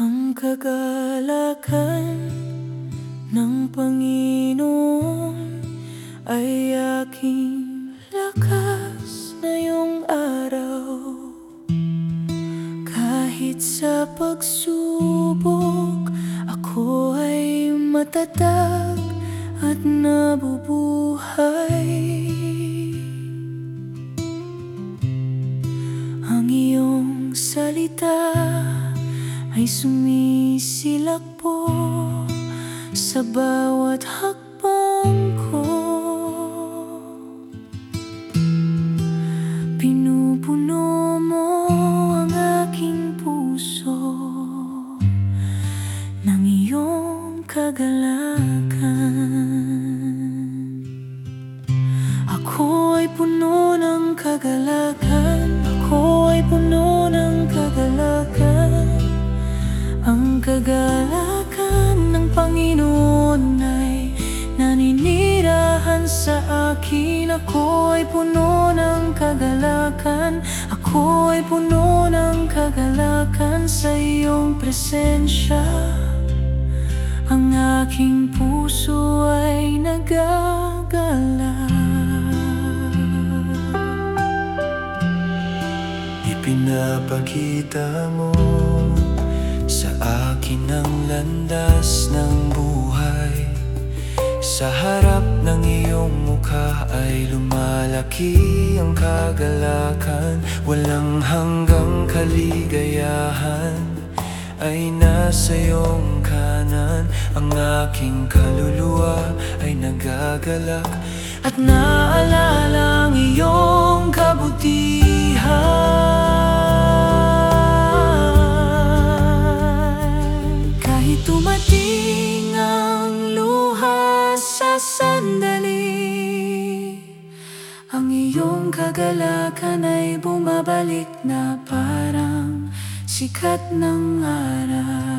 Ang kagalakan ng Panginoon ay aking lakas ngayong araw. Kahit sa pagsubok ako ay matatag at nabubuhay ay sumisilak po sa bawat hakbang ko. Pinupuno mo ang aking puso ng iyong kagalakan. Ako ay puno ng kagalakan. Ako ay puno kagalakan ng Panginoon ay naninirahan sa akin. Ako ay puno ng kagalakan. Ako ay puno ng kagalakan sa iyong presensya. Ang aking puso ay nagagalak Ipinapakita mo sa akin ang landas ng buhay. Sa harap ng iyong mukha ay lumalaki ang kagalakan. Walang hanggang kaligayahan ay nasa iyong kanan. Ang aking kaluluwa ay nagagalak At naalala sandali. Ang iyong kagalakan ay bumabalik na parang sikat ng araw